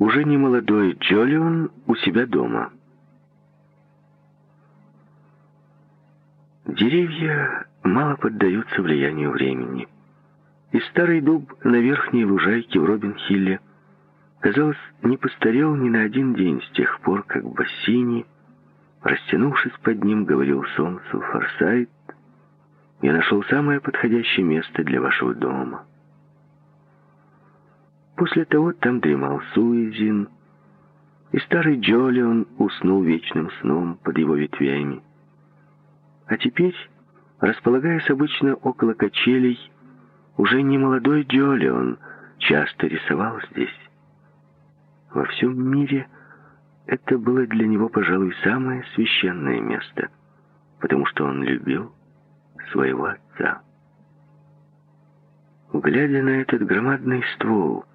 уже не молодой Джолион у себя дома. Деревья мало поддаются влиянию времени. И старый дуб на верхней лужайке в Робин-Хилле, казалось, не постарел ни на один день с тех пор, как Бассини, растянувшись под ним, говорил солнцу «Форсайт, я нашел самое подходящее место для вашего дома». После того там дремал Суизин, и старый Джолион уснул вечным сном под его ветвями. А теперь, располагаясь обычно около качелей, уже не молодой Джолион часто рисовал здесь. Во всем мире это было для него, пожалуй, самое священное место, потому что он любил своего отца. Глядя на этот громадный ствол,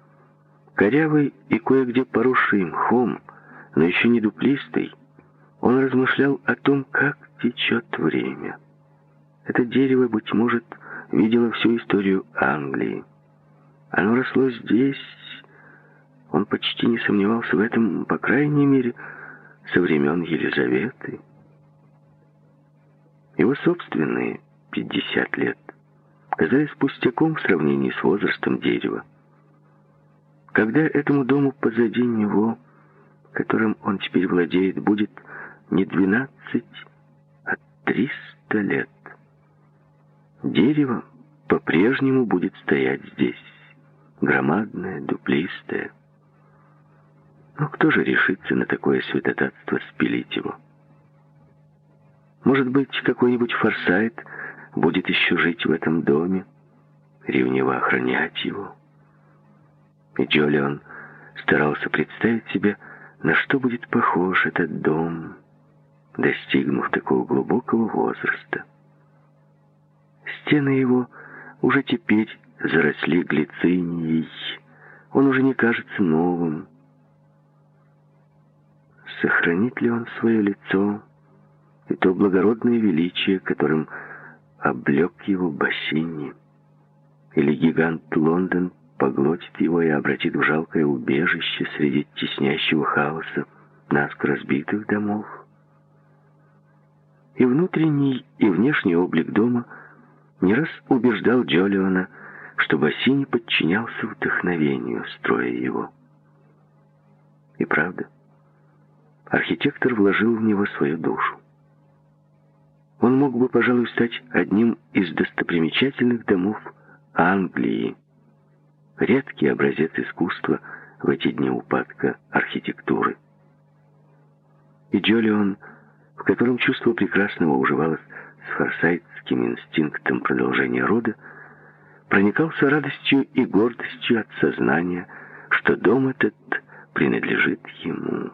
корявый и кое-где поросший мхом, но еще не дуплистый, он размышлял о том, как течет время. Это дерево, быть может, видело всю историю Англии. Оно росло здесь, он почти не сомневался в этом, по крайней мере, со времен Елизаветы. Его собственные 50 лет казались пустяком в сравнении с возрастом дерева. Когда этому дому позади него, которым он теперь владеет, будет не 12, а 300 лет. Дерево по-прежнему будет стоять здесь, громадное, дуплистое. Но кто же решится на такое святотатство спилить его? Может быть, какой-нибудь форсайт будет еще жить в этом доме, ревниво охранять его? И Джолион старался представить себе, на что будет похож этот дом, достигнув такого глубокого возраста. Стены его уже теперь заросли глицинией, он уже не кажется новым, сохранит ли он свое лицо и то благородное величие, которым облег его бассейни, или гигант Лондон поглотит его и обратит в жалкое убежище среди теснящего хаоса наскоро разбитых домов. И внутренний, и внешний облик дома не раз убеждал Джолиона, что Бассини подчинялся вдохновению, строя его. И правда, архитектор вложил в него свою душу. Он мог бы, пожалуй, стать одним из достопримечательных домов Англии. Редкий образец искусства в эти дни упадка архитектуры. И Джолион, в котором чувство прекрасного уживалось с форсайтским инстинктом продолжения рода, проникался радостью и гордостью от сознания, что дом этот принадлежит ему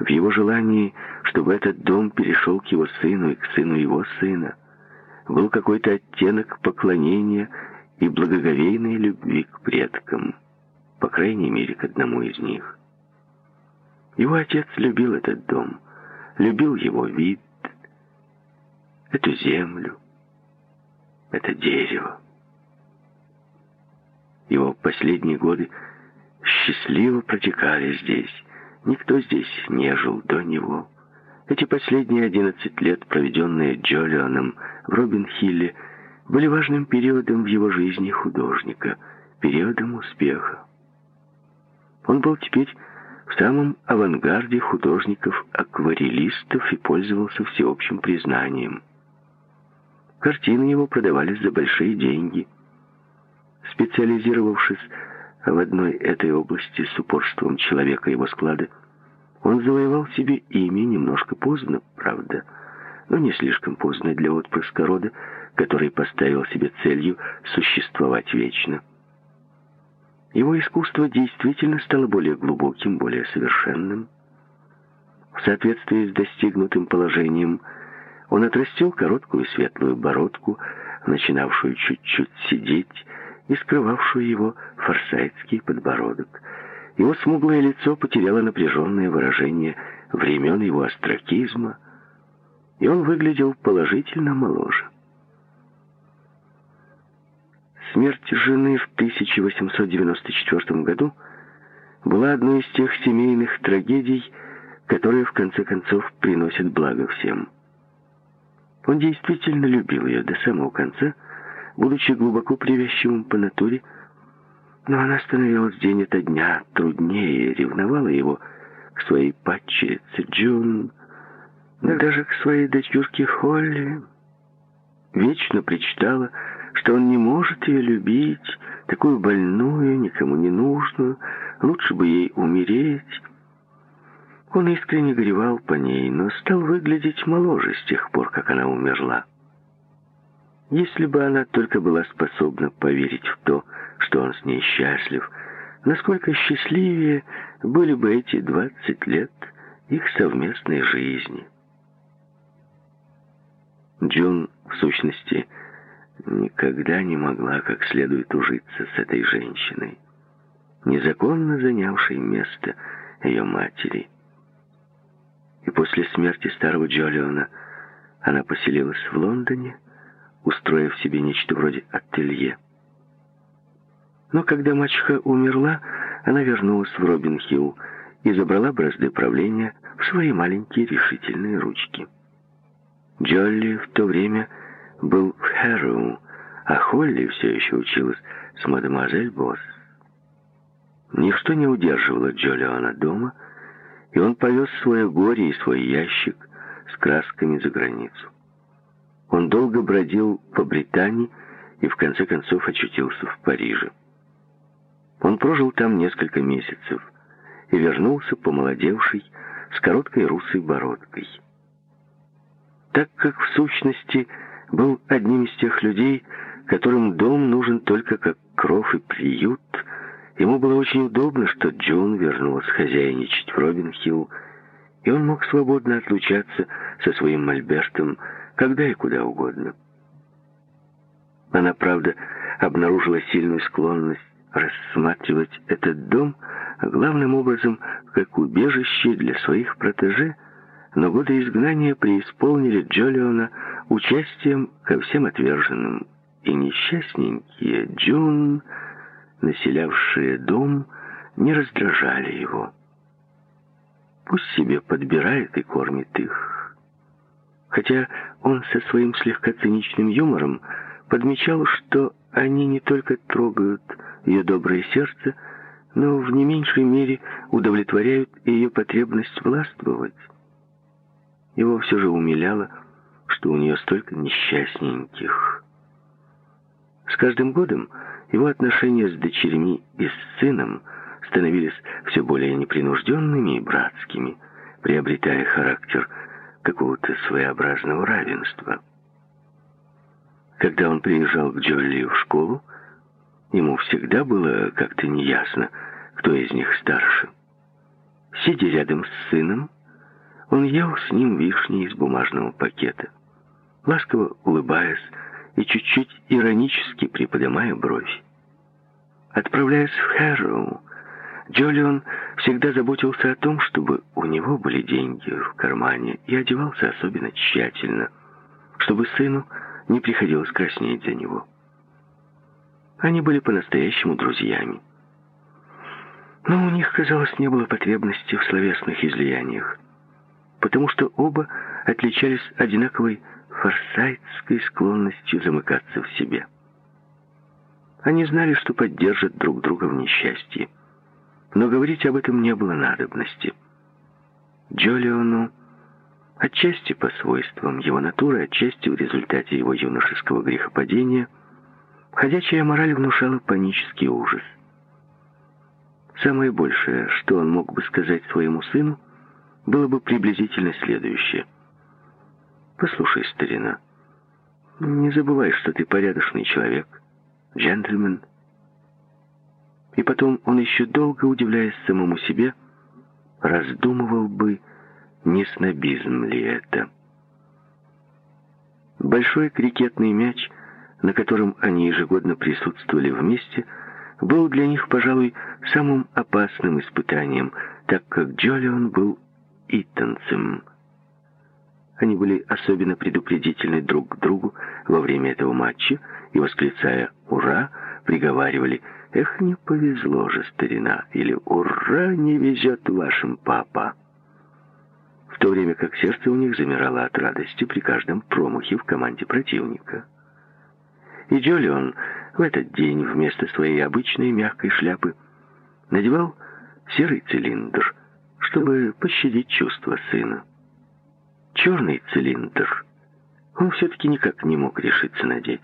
в его желании, чтобы этот дом перешел к его сыну и к сыну его сына, был какой-то оттенок поклонения и благоговейной любви к предкам, по крайней мере, к одному из них. Его отец любил этот дом, любил его вид, эту землю, это дерево. Его последние годы счастливо протекали здесь, Никто здесь не жил до него. Эти последние 11 лет, проведенные Джолионом в Робин-Хилле, были важным периодом в его жизни художника, периодом успеха. Он был теперь в самом авангарде художников-акварелистов и пользовался всеобщим признанием. Картины его продавались за большие деньги. Специализировавшись в одной этой области с упорством человека его склада, он завоевал себе имя немножко поздно, правда, но не слишком поздно для отпрыска рода, который поставил себе целью существовать вечно. Его искусство действительно стало более глубоким, более совершенным. В соответствии с достигнутым положением он отрастил короткую светлую бородку, начинавшую чуть-чуть сидеть и скрывавшую его форсайтский подбородок. Его смуглое лицо потеряло напряженное выражение времен его остракизма, и он выглядел положительно моложе. Смерть жены в 1894 году была одной из тех семейных трагедий, которые в конце концов приносят благо всем. Он действительно любил ее до самого конца, будучи глубоко привязчивым по натуре, но она становилась день ото дня труднее, ревновала его к своей падчерице Джун, да даже к своей дочурке Холли. Вечно причитала, что он не может ее любить, такую больную, никому не нужную, лучше бы ей умереть. Он искренне горевал по ней, но стал выглядеть моложе с тех пор, как она умерла. Если бы она только была способна поверить в то, что он с ней счастлив, насколько счастливее были бы эти 20 лет их совместной жизни. Джун, в сущности, никогда не могла как следует ужиться с этой женщиной, незаконно занявшей место ее матери. И после смерти старого Джолиона она поселилась в Лондоне, устроив себе нечто вроде ателье. Но когда мачеха умерла, она вернулась в Робин-Хилл и забрала бразды правления в свои маленькие решительные ручки. Джолли в то время был в Хэрроу, а Холли все еще училась с мадемуазель Босс. Ничто не удерживало Джолиона дома, и он повез свое горе и свой ящик с красками за границу. Он долго бродил по Британии и в конце концов очутился в Париже. Он прожил там несколько месяцев и вернулся помолодевший, с короткой русой бородкой. Так как в сущности был одним из тех людей, которым дом нужен только как кров и приют, ему было очень удобно, что Джун вернулась хозяйничать в Робин-Хилл, и он мог свободно отлучаться со своим мольбертом когда и куда угодно. Она, правда, обнаружила сильную склонность рассматривать этот дом главным образом как убежище для своих протеже, но годы изгнания преисполнили Джолиона участием ко всем отверженным, и несчастненькие Джун, населявшие дом, не раздражали его. Пусть себе подбирает и кормит их. Хотя он со своим слегка циничным юмором подмечал, что они не только трогают ее доброе сердце, но в не меньшей мере удовлетворяют ее потребность властвовать. Его все же умиляло, что у нее столько несчастненьких. С каждым годом его отношения с дочерьми и с сыном становились все более непринужденными и братскими, приобретая характер какого-то своеобразного равенства. Когда он приезжал к Джолли в школу, ему всегда было как-то неясно, кто из них старше. Сидя рядом с сыном, он ел с ним вишни из бумажного пакета, ласково улыбаясь и чуть-чуть иронически приподнимая бровь. Отправляясь в Хэрроу, Джолион всегда заботился о том, чтобы у него были деньги в кармане и одевался особенно тщательно, чтобы сыну не приходилось краснеть за него. Они были по-настоящему друзьями. Но у них, казалось, не было потребности в словесных излияниях, потому что оба отличались одинаковой форсайтской склонностью замыкаться в себе. Они знали, что поддержат друг друга в несчастье, но говорить об этом не было надобности. Джолиону Отчасти по свойствам его натуры, отчасти в результате его юношеского грехопадения, ходячая мораль внушала панический ужас. Самое большее, что он мог бы сказать своему сыну, было бы приблизительно следующее. «Послушай, старина, не забывай, что ты порядочный человек, джентльмен». И потом он еще долго, удивляясь самому себе, раздумывал бы, не снобизм ли это? Большой крикетный мяч, на котором они ежегодно присутствовали вместе, был для них, пожалуй, самым опасным испытанием, так как Джолион был итанцем. Они были особенно предупредительны друг к другу во время этого матча и, восклицая «Ура!», приговаривали «Эх, не повезло же, старина!» или «Ура, не везет вашим папа!» В то время как сердце у них замирало от радости при каждом промахе в команде противника. И Джолион в этот день вместо своей обычной мягкой шляпы надевал серый цилиндр, чтобы пощадить чувства сына. Черный цилиндр он все-таки никак не мог решиться надеть.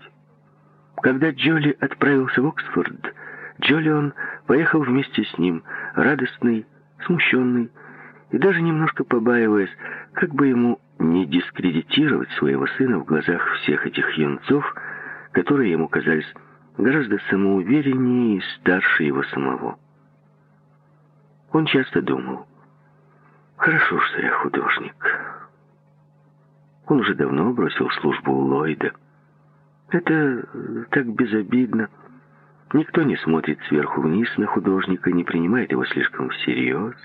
Когда Джоли отправился в Оксфорд, Джолион поехал вместе с ним, радостный, смущенный и даже немножко побаиваясь, как бы ему не дискредитировать своего сына в глазах всех этих юнцов, которые ему казались гораздо самоувереннее и старше его самого. Он часто думал, «Хорошо, что я художник». Он уже давно бросил службу у Ллойда. Это так безобидно. Никто не смотрит сверху вниз на художника, не принимает его слишком всерьез.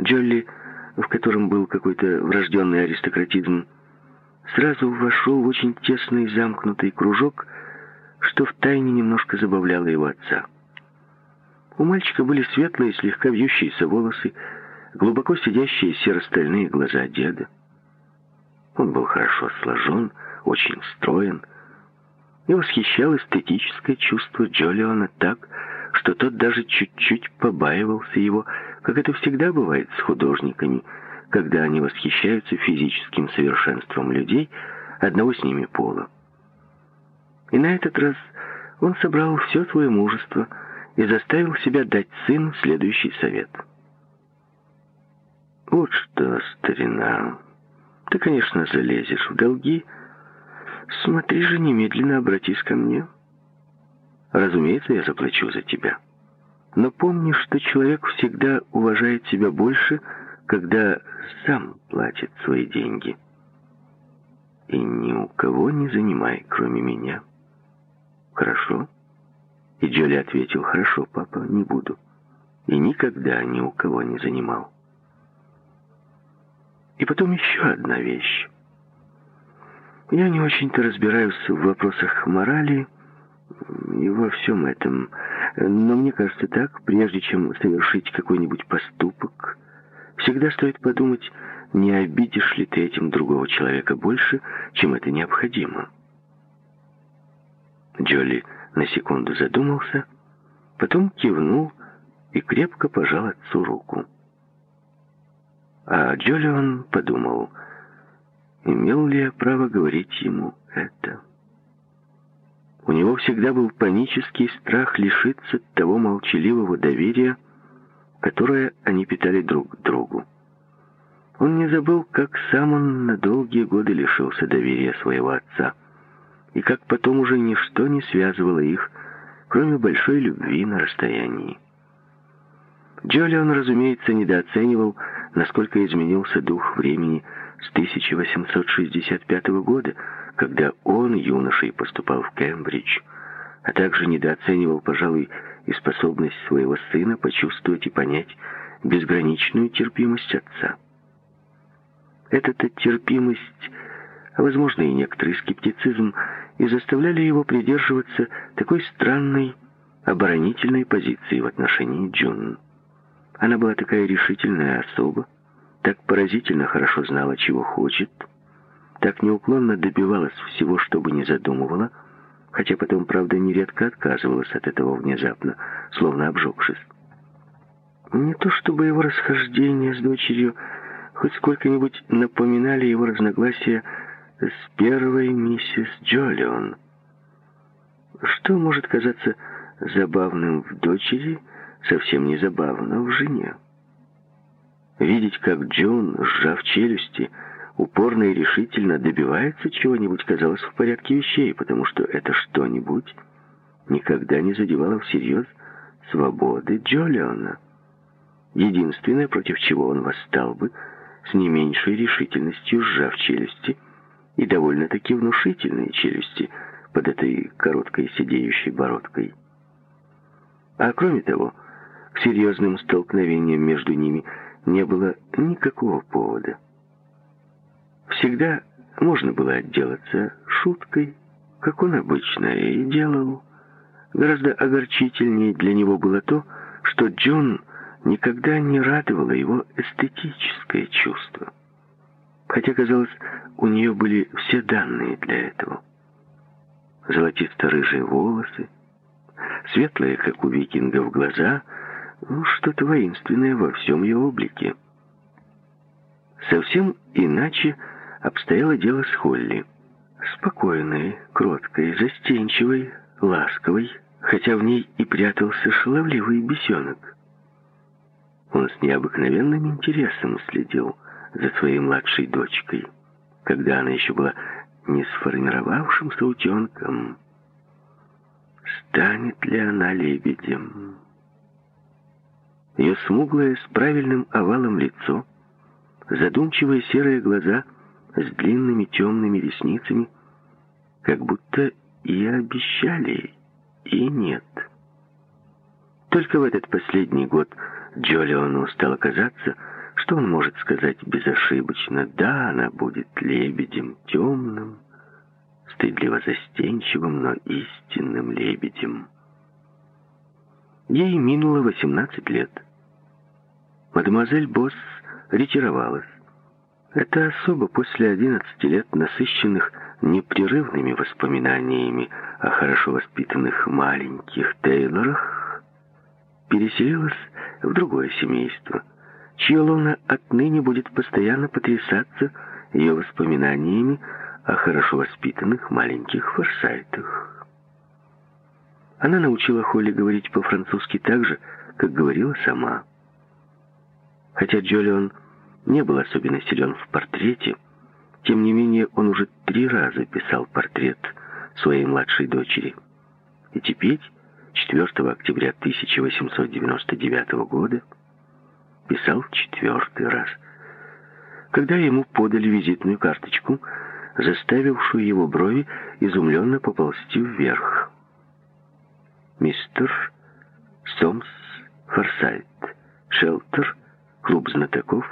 Джолли, в котором был какой-то врожденный аристократизм, сразу вошел в очень тесный замкнутый кружок, что втайне немножко забавляло его отца. У мальчика были светлые, слегка вьющиеся волосы, глубоко сидящие серо-стальные глаза деда. Он был хорошо сложен, очень строен, и восхищал эстетическое чувство Джолиона так, что тот даже чуть-чуть побаивался его, как это всегда бывает с художниками, когда они восхищаются физическим совершенством людей одного с ними пола. И на этот раз он собрал все свое мужество и заставил себя дать сыну следующий совет. «Вот что, старина, ты, конечно, залезешь в долги. Смотри же, немедленно обратись ко мне. Разумеется, я заплачу за тебя. Но помни, что человек всегда уважает себя больше, когда сам платит свои деньги. И ни у кого не занимай, кроме меня. Хорошо? И Джоли ответил, хорошо, папа, не буду. И никогда ни у кого не занимал. И потом еще одна вещь. Я не очень-то разбираюсь в вопросах морали и во всем этом, но мне кажется так, прежде чем совершить какой-нибудь поступок, всегда стоит подумать, не обидишь ли ты этим другого человека больше, чем это необходимо. Джоли на секунду задумался, потом кивнул и крепко пожал отцу руку. А Джолион подумал, имел ли я право говорить ему это. У него всегда был панический страх лишиться того молчаливого доверия, которое они питали друг другу. Он не забыл, как сам он на долгие годы лишился доверия своего отца, и как потом уже ничто не связывало их, кроме большой любви на расстоянии. Джолион, разумеется, недооценивал, насколько изменился дух времени с 1865 года, когда он, юношей, поступал в Кембридж, а также недооценивал, пожалуй, и способность своего сына почувствовать и понять безграничную терпимость отца. Эта терпимость, а возможно и некоторый скептицизм, и заставляли его придерживаться такой странной оборонительной позиции в отношении Джун. Она была такая решительная особа, так поразительно хорошо знала, чего хочет, так неуклонно добивалась всего, что бы ни задумывала, хотя потом, правда, нередко отказывалась от этого внезапно, словно обжегшись. Не то чтобы его расхождение с дочерью хоть сколько-нибудь напоминали его разногласия с первой миссис Джолион. Что может казаться забавным в дочери – совсем не забавно в жене. Видеть, как Джон, сжав челюсти, упорно и решительно добивается чего-нибудь, казалось в порядке вещей, потому что это что-нибудь никогда не задевало всерьез свободы Джолиона. Единственное, против чего он восстал бы, с не меньшей решительностью сжав челюсти, и довольно-таки внушительные челюсти под этой короткой сидеющей бородкой. А кроме того, к серьезным столкновениям между ними не было никакого повода. Всегда можно было отделаться шуткой, как он обычно и делал, Гораздо огорчительнее для него было то, что Джон никогда не радовало его эстетическое чувство. Хотя, казалось, у нее были все данные для этого. Золотисто-рыжие волосы, светлые, как у викингов, глаза, что-то воинственное во всем ее облике. Совсем иначе обстояло дело с Холли. Спокойной, кроткой, застенчивой, ласковой, хотя в ней и прятался шаловливый бесенок. Он с необыкновенным интересом следил за своей младшей дочкой, когда она еще была не сформировавшимся утенком. Станет ли она лебедем? Ее смуглое с правильным овалом лицо, задумчивые серые глаза с длинными темными ресницами, как будто и обещали, и нет. Только в этот последний год Джолиону стало казаться, что он может сказать безошибочно? Да, она будет лебедем темным, стыдливо застенчивым, но истинным лебедем. Ей минуло 18 лет. Мадемуазель Босс ретировалась. Это особо после 11 лет насыщенных непрерывными воспоминаниями о хорошо воспитанных маленьких Тейлорах переселилась в другое семейство – чья лона отныне будет постоянно потрясаться ее воспоминаниями о хорошо воспитанных маленьких форсайтах. Она научила Холли говорить по-французски так же, как говорила сама. Хотя Джолион не был особенно силен в портрете, тем не менее он уже три раза писал портрет своей младшей дочери. И теперь, 4 октября 1899 года, писал четвертый раз. Когда ему подали визитную карточку, заставившую его брови изумленно поползти вверх. Мистер Сомс Форсайт, Шелтер, клуб знатоков,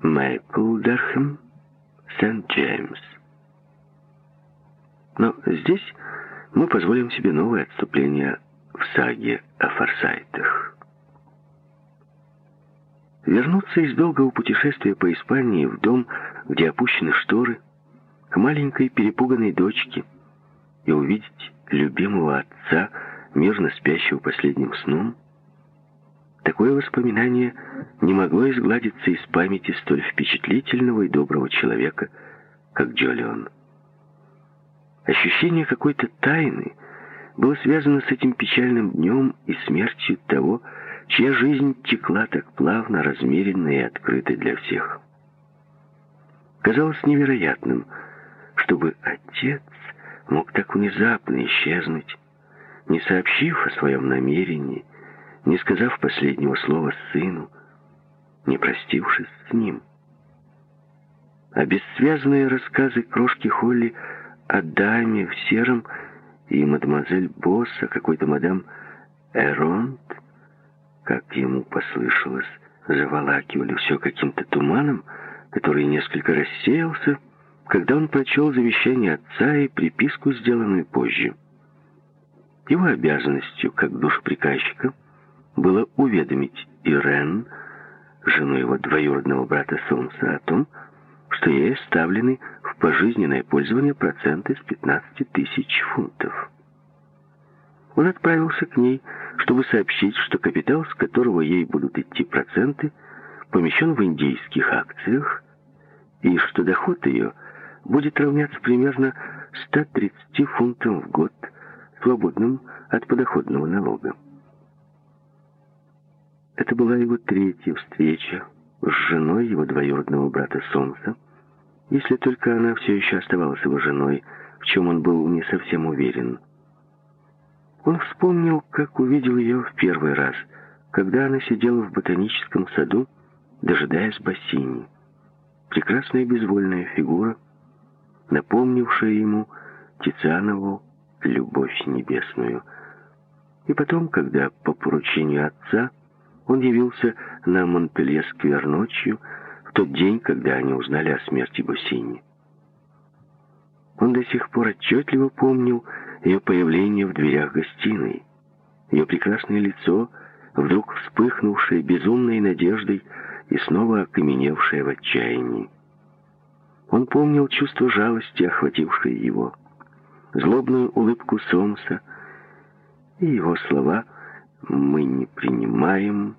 Майкл Дерхэм, Сент-Джеймс. Но здесь мы позволим себе новое отступление в саге о Форсайтах. Вернуться из долгого путешествия по Испании в дом, где опущены шторы, к маленькой перепуганной дочке и увидеть любимого отца, мирно спящего последним сном, такое воспоминание не могло изгладиться из памяти столь впечатлительного и доброго человека, как Джолион. Ощущение какой-то тайны было связано с этим печальным днем и смертью того, чья жизнь текла так плавно, размеренно и открыто для всех. Казалось невероятным, чтобы отец мог так внезапно исчезнуть, не сообщив о своем намерении, не сказав последнего слова сыну, не простившись с ним. А бессвязные рассказы крошки Холли о даме в сером и мадемуазель Босс, какой-то мадам Эронт, как ему послышалось, заволакивали все каким-то туманом, который несколько рассеялся, когда он прочел завещание отца и приписку, сделанную позже. Его обязанностью, как душеприказчика, было уведомить Ирен, жену его двоюродного брата Солнца, о том, что ей оставлены в пожизненное пользование проценты с 15 тысяч фунтов. Он отправился к ней, чтобы сообщить, что капитал, с которого ей будут идти проценты, помещен в индийских акциях, и что доход ее будет равняться примерно 130 фунтам в год, свободным от подоходного налога. Это была его третья встреча с женой его двоюродного брата Солнца, если только она все еще оставалась его женой, в чем он был не совсем уверен – он вспомнил, как увидел ее в первый раз, когда она сидела в ботаническом саду, дожидаясь бассейни. Прекрасная безвольная фигура, напомнившая ему Тицианову любовь небесную. И потом, когда по поручению отца он явился на Монпелье-сквер ночью, в тот день, когда они узнали о смерти Бассини. Он до сих пор отчетливо помнил ее появление в дверях гостиной. Ее прекрасное лицо, вдруг вспыхнувшее безумной надеждой и снова окаменевшее в отчаянии. Он помнил чувство жалости, охватившее его, злобную улыбку Сомса и его слова «Мы не принимаем»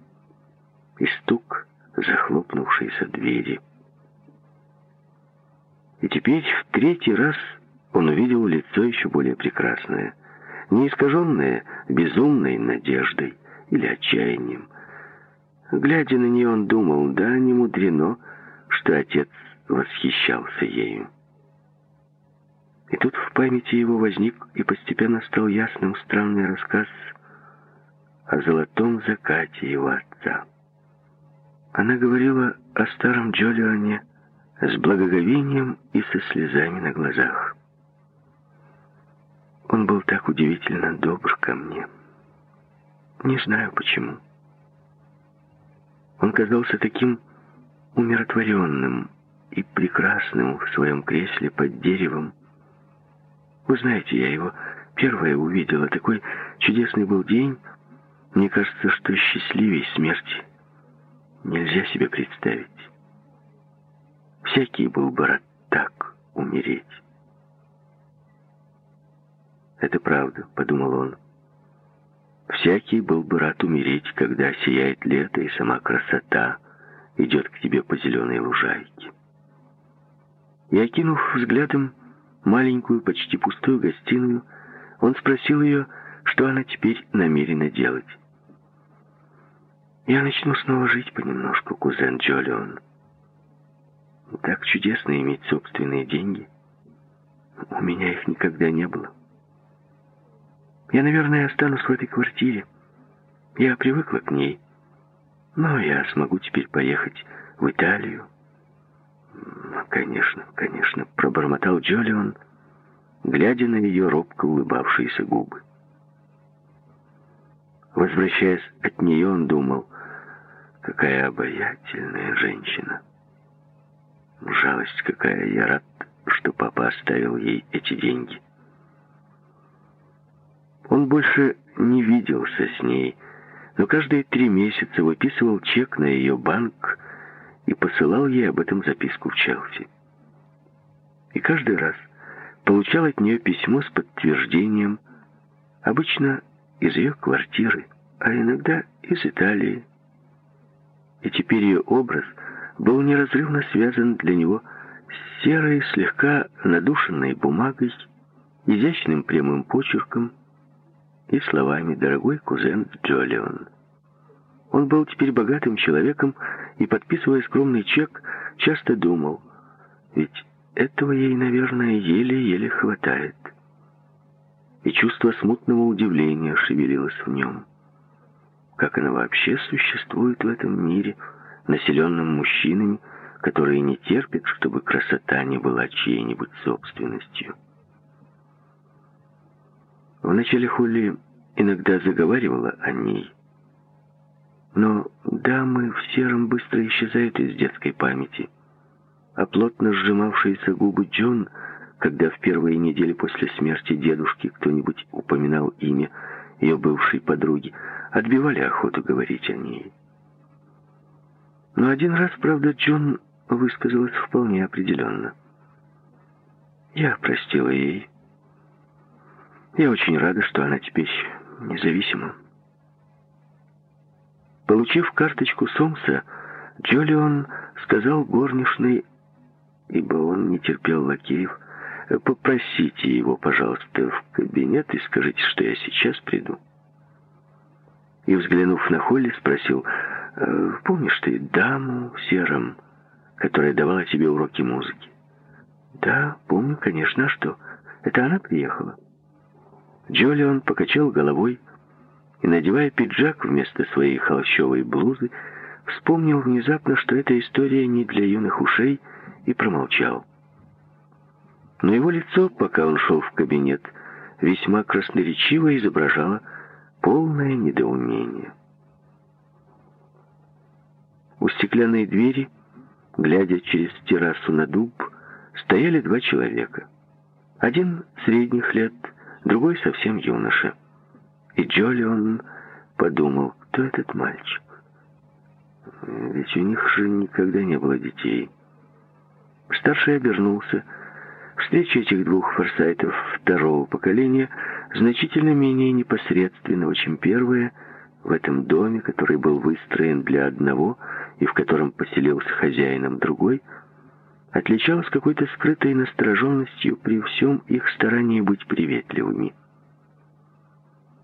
и стук захлопнувшейся двери. И теперь в третий раз он увидел лицо еще более прекрасное, не искаженное безумной надеждой или отчаянием. Глядя на нее, он думал, да, не мудрено, что отец восхищался ею. И тут в памяти его возник и постепенно стал ясным странный рассказ о золотом закате его отца. Она говорила о старом Джолионе с благоговением и со слезами на глазах. Он был так удивительно добр ко мне. Не знаю почему. Он казался таким умиротворенным и прекрасным в своем кресле под деревом. Вы знаете, я его первая увидела. Такой чудесный был день. Мне кажется, что счастливей смерти нельзя себе представить. Всякий был бы рад так умереть. «Это правда», — подумал он. «Всякий был бы рад умереть, когда сияет лето и сама красота идет к тебе по зеленой лужайке». И, окинув взглядом маленькую, почти пустую гостиную, он спросил ее, что она теперь намерена делать. «Я начну снова жить понемножку, кузен Джолион. Так чудесно иметь собственные деньги. У меня их никогда не было. Я, наверное, останусь в этой квартире. Я привыкла к ней. Но я смогу теперь поехать в Италию. «Конечно, конечно», — пробормотал Джолион, глядя на ее робко улыбавшиеся губы. Возвращаясь от нее, он думал, какая обаятельная женщина. Жалость какая, я рад, что папа оставил ей эти деньги. Он больше не виделся с ней, но каждые три месяца выписывал чек на ее банк и посылал ей об этом записку в Челси. И каждый раз получал от нее письмо с подтверждением, обычно из ее квартиры, а иногда из Италии. И теперь ее образ был неразрывно связан для него с серой, слегка надушенной бумагой, изящным прямым почерком и словами «Дорогой кузен Джолион». Он был теперь богатым человеком и, подписывая скромный чек, часто думал, ведь этого ей, наверное, еле-еле хватает. И чувство смутного удивления шевелилось в нем. Как она вообще существует в этом мире, населенном мужчинами, которые не терпят, чтобы красота не была чьей-нибудь собственностью. Вначале Холли иногда заговаривала о ней, но дамы в сером быстро исчезают из детской памяти. А плотно сжимавшиеся губы Джон, когда в первые недели после смерти дедушки кто-нибудь упоминал имя ее бывшей подруги, отбивали охоту говорить о ней. Но один раз, правда, Джон высказалась вполне определенно. Я простила ей. Я очень рада, что она теперь независима. Получив карточку Сомса, Джолион сказал горничной, ибо он не терпел лакеев, «Попросите его, пожалуйста, в кабинет и скажите, что я сейчас приду». И, взглянув на Холли, спросил, «Э, «Помнишь ты даму в сером, которая давала тебе уроки музыки?» «Да, помню, конечно, а что? Это она приехала?» Джолион покачал головой, и, надевая пиджак вместо своей холщовой блузы, вспомнил внезапно, что эта история не для юных ушей, и промолчал. Но его лицо, пока он шел в кабинет, весьма красноречиво изображало полное недоумение. У стеклянной двери, глядя через террасу на дуб, стояли два человека. Один средних лет, другой совсем юноша — И Джолион подумал, кто этот мальчик? Ведь у них же никогда не было детей. Старший обернулся. Встреча этих двух форсайтов второго поколения значительно менее непосредственного, чем первая, в этом доме, который был выстроен для одного и в котором поселился хозяином другой, отличалась какой-то скрытой настороженностью при всем их старании быть приветливыми.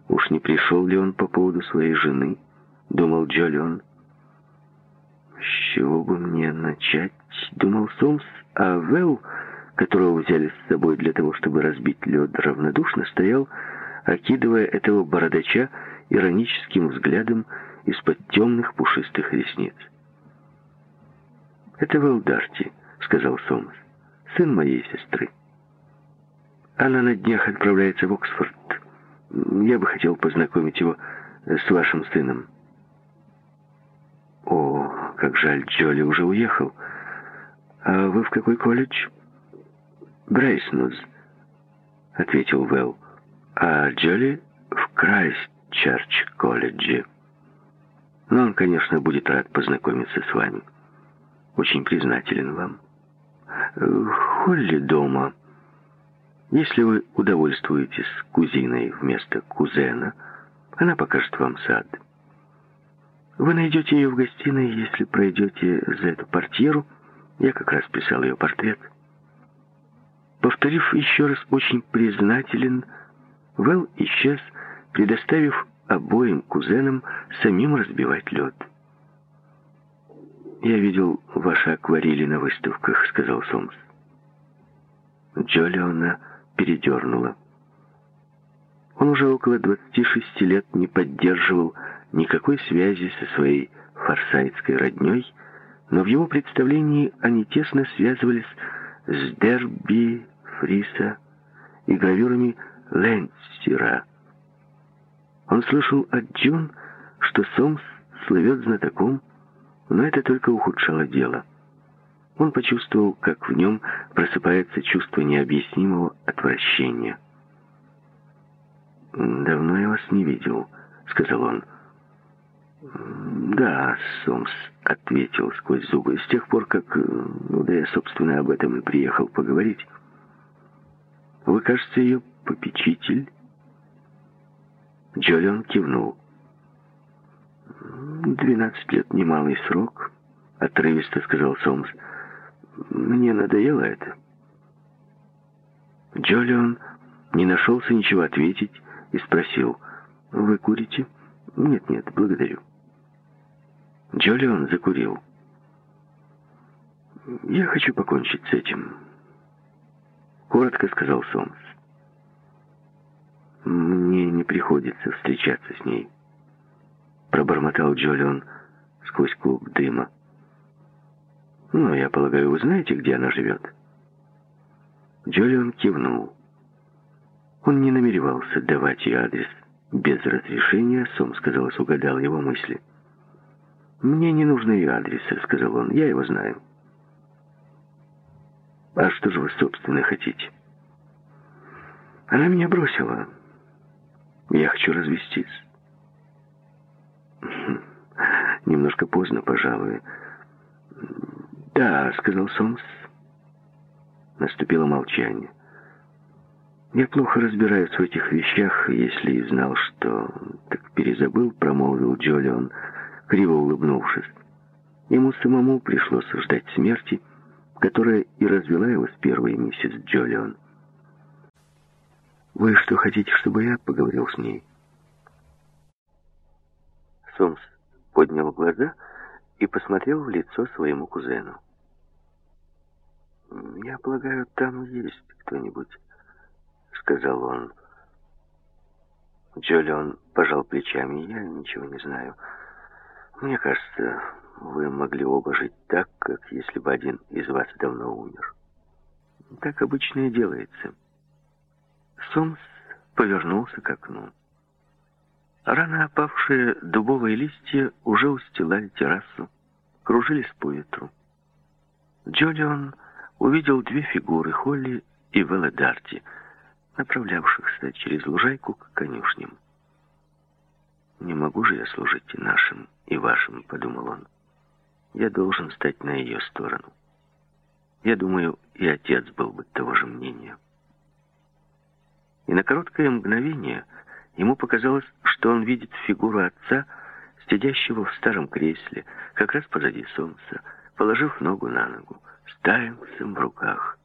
Уж не пришел ли он по поводу своей жены, думал Джолион. С чего бы мне начать, думал Сомс, а Вэлл, которого взяли с собой для того, чтобы разбить лед, равнодушно стоял, окидывая этого бородача ироническим взглядом из-под темных пушистых ресниц. «Это Вэлл Дарти», — сказал Сомс, — «сын моей сестры. Она на днях отправляется в Оксфорд. Я бы хотел познакомить его с вашим сыном». «О, как жаль, Джоли уже уехал. А вы в какой колледж?» «Брейснуз», — ответил Вэлл. «А Джоли в Крайст-Чарч-колледже. Но он, конечно, будет рад познакомиться с вами. Очень признателен вам. Холли дома. Если вы удовольствуетесь кузиной вместо кузена, она покажет вам сад». Вы найдете ее в гостиной, если пройдете за эту портьеру. Я как раз писал ее портрет. Повторив еще раз «очень признателен», Вэл исчез, предоставив обоим кузенам самим разбивать лед. «Я видел ваши акварели на выставках», — сказал Сомс. Джолиона передернула. Он уже около 26 лет не поддерживал никакой связи со своей форсайтской родней, но в его представлении они тесно связывались с Дерби, Фриса и гравюрами Ленстера. Он слышал от Джун, что Сомс слывет знатоком, но это только ухудшало дело. Он почувствовал, как в нем просыпается чувство необъяснимого отвращения. «Давно я вас не видел», — сказал он. «Да», — Сомс ответил сквозь зубы, — «с тех пор, как... Ну, да я, собственно, об этом и приехал поговорить. Вы, кажется, ее попечитель?» Джолион кивнул. «Двенадцать лет — немалый срок», — отрывисто сказал Сомс. «Мне надоело это». Джолион не нашелся ничего ответить и спросил, «Вы курите?» «Нет-нет, благодарю». Джолион закурил. «Я хочу покончить с этим», — коротко сказал Сомс. «Мне не приходится встречаться с ней», — пробормотал Джолион сквозь клуб дыма. «Ну, я полагаю, вы знаете, где она живет?» Джолион кивнул. Он не намеревался давать ей адрес без разрешения, Сомс, казалось, угадал его мысли. «Мне не нужно ее адреса», — сказал он. «Я его знаю». «А что же вы, собственно, хотите?» «Она меня бросила. Я хочу развестись». «Немножко поздно, пожалуй». «Да», — сказал Сомс. Наступило молчание. «Я плохо разбираюсь в этих вещах, если и знал, что...» «Так перезабыл», — промолвил Джолион, — криво улыбнувшись. Ему самому пришлось ждать смерти, которая и развела его с первой миссис Джолион. «Вы что, хотите, чтобы я поговорил с ней?» Сомс поднял глаза и посмотрел в лицо своему кузену. «Я полагаю, там есть кто-нибудь», — сказал он. Джолион пожал плечами. «Я ничего не знаю». Мне кажется, вы могли оба жить так, как если бы один из вас давно умер. Так обычно и делается. Сомс повернулся к окну. Рано опавшие дубовые листья уже устилали террасу, кружились по ветру. Джолион увидел две фигуры Холли и Веледарти, направлявшихся через лужайку к конюшням. «Не могу же я служить и нашим, и вашим», — подумал он. «Я должен стать на ее сторону». Я думаю, и отец был бы того же мнения. И на короткое мгновение ему показалось, что он видит фигуру отца, сидящего в старом кресле, как раз позади солнца, положив ногу на ногу, с в руках.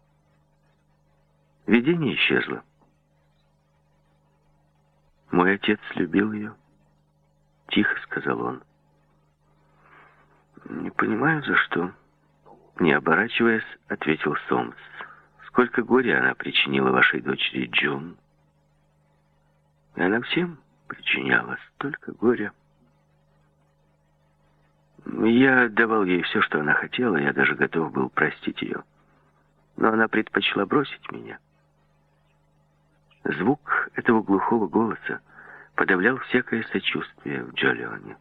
Видение исчезло. «Мой отец любил ее», — тихо сказал он. «Не понимаю, за что». Не оборачиваясь, ответил Сомс. «Сколько горя она причинила вашей дочери Джун?» И она всем причиняла столько горя. Я давал ей все, что она хотела, я даже готов был простить ее. Но она предпочла бросить меня. Звук этого глухого голоса подавлял всякое сочувствие в Джолионе.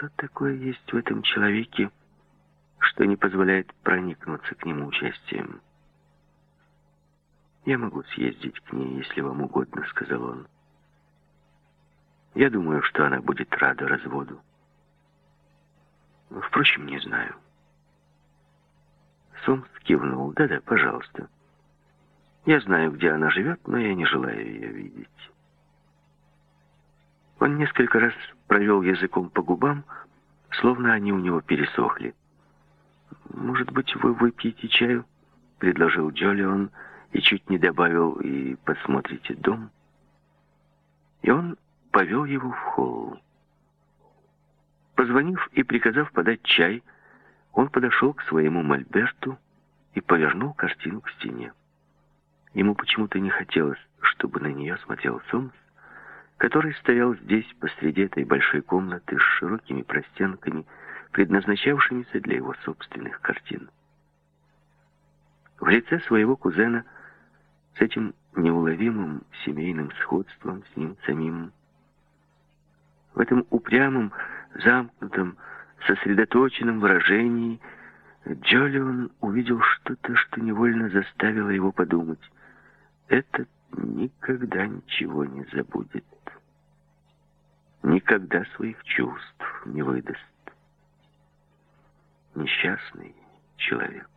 Что такое есть в этом человеке, что не позволяет проникнуться к нему участием? «Я могу съездить к ней, если вам угодно», — сказал он. «Я думаю, что она будет рада разводу. Впрочем, не знаю». Сомс кивнул. «Да-да, пожалуйста». Я знаю, где она живет, но я не желаю ее видеть. Он несколько раз провел языком по губам, словно они у него пересохли. «Может быть, вы выпьете чаю?» — предложил Джолион и чуть не добавил «и посмотрите дом». И он повел его в холл. Позвонив и приказав подать чай, он подошел к своему мольберту и повернул картину к стене. Ему почему-то не хотелось, чтобы на нее смотрел Сомс, который стоял здесь, посреди этой большой комнаты с широкими простенками, предназначавшимися для его собственных картин. В лице своего кузена, с этим неуловимым семейным сходством с ним самим, в этом упрямом, замкнутом, сосредоточенном выражении Джолион увидел что-то, что невольно заставило его подумать этот никогда ничего не забудет. Никогда своих чувств не выдаст. Несчастный человек.